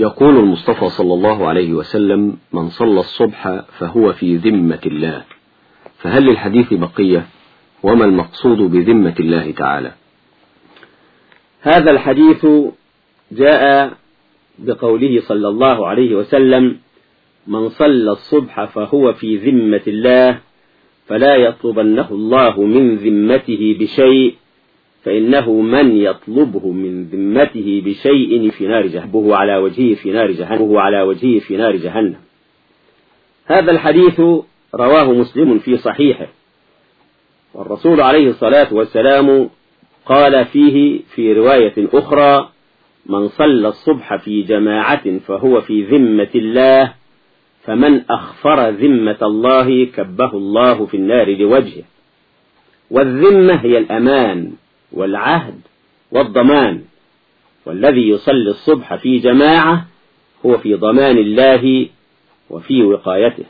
يقول المصطفى صلى الله عليه وسلم من صلى الصبح فهو في ذمة الله. فهل للحديث بقية؟ وما المقصود بذمة الله تعالى؟ هذا الحديث جاء بقوله صلى الله عليه وسلم من صلى الصبح فهو في ذمة الله فلا يطلبنه الله من ذمته بشيء فإنه من يطلبه من ذمته بشيء في نار جهنم على وجهه في نار جهنم على وجهه في نار جهنم. هذا الحديث رواه مسلم في صحيحه. والرسول عليه الصلاة والسلام قال فيه في رواية أخرى من صلى الصبح في جماعة فهو في ذمة الله فمن أخفر ذمة الله كبه الله في النار لوجهه. والذمة هي الأمان. والعهد والضمان. والذي يصلي الصبح في جماعة هو في ضمان الله وفي وقايته.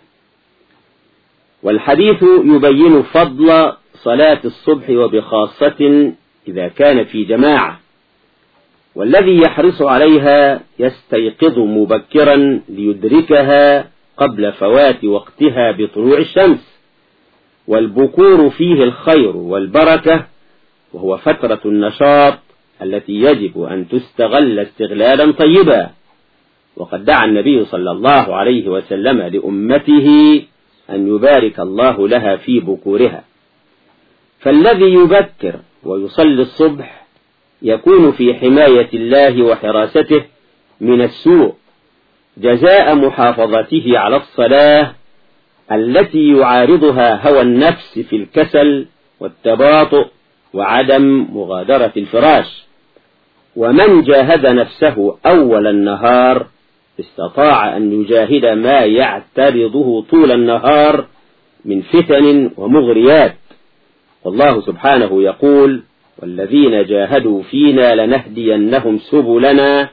والحديث يبين فضل صلاة الصبح وبخاصة إذا كان في جماعة. والذي يحرص عليها يستيقظ مبكرا ليدركها قبل فوات وقتها بطلوع الشمس. والبكور فيه الخير والبركة وهو فترة النشاط التي يجب أن تستغل استغلالا طيبا. وقد دعا النبي صلى الله عليه وسلم لأمته أن يبارك الله لها في بكورها. فالذي يبكر ويصلي الصبح يكون في حماية الله وحراسته من السوء جزاء محافظته على الصلاة التي يعارضها هوى النفس في الكسل والتباطؤ وعدم مغادرة الفراش. ومن جاهد نفسه أول النهار استطاع أن يجاهد ما يعترضه طول النهار من فتن ومغريات. والله سبحانه يقول والذين جاهدوا فينا لنهدينهم سبلنا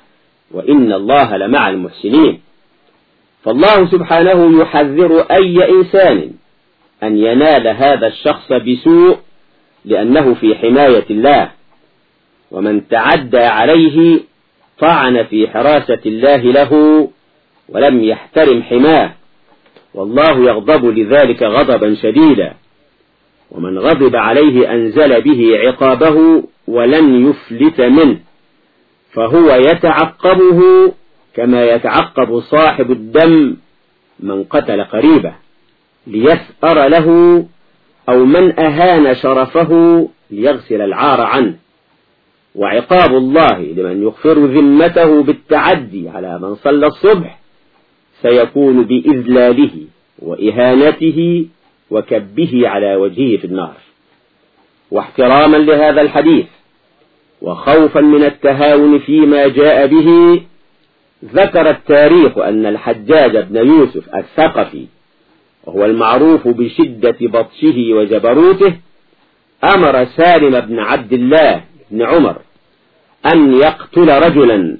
وإن الله لمع المحسنين. فالله سبحانه يحذر أي إنسان أن ينال هذا الشخص بسوء لأنه في حماية الله. ومن تعدى عليه طعن في حراسة الله له ولم يحترم حماه. والله يغضب لذلك غضبا شديدا. ومن غضب عليه أنزل به عقابه ولن يفلت منه. فهو يتعقبه كما يتعقب صاحب الدم من قتل قريبه. ليثأر له أو من أهان شرفه ليغسل العار عنه. وعقاب الله لمن يغفر ذمته بالتعدي على من صلى الصبح سيكون بإذلاله وإهانته وكبه على وجهه في النار. واحتراما لهذا الحديث وخوفا من التهاون فيما جاء به ذكر التاريخ أن الحجاج بن يوسف الثقفي وهو المعروف بشدة بطشه وجبروته أمر سالم بن عبد الله بن عمر أن يقتل رجلا.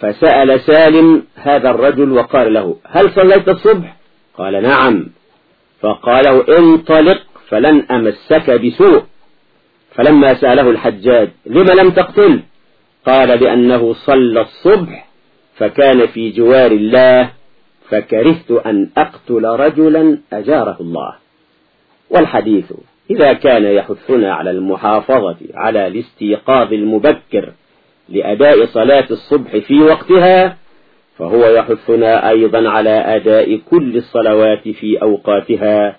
فسأل سالم هذا الرجل وقال له هل صليت الصبح؟ قال نعم. فقال انطلق فلن أمسك بسوء. فلما سأله الحجاج لم لم تقتل؟ قال لأنه صلى الصبح فكان في جوار الله فكرهت أن أقتل رجلا أجاره الله. والحديث إذا كان يحثنا على المحافظة على الاستيقاظ المبكر لأداء صلاة الصبح في وقتها فهو يحثنا أيضا على أداء كل الصلوات في أوقاتها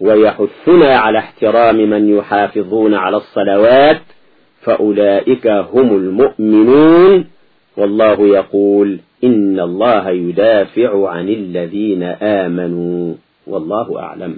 ويحثنا على احترام من يحافظون على الصلوات فأولئك هم المؤمنون. والله يقول إن الله يدافع عن الذين آمنوا والله أعلم.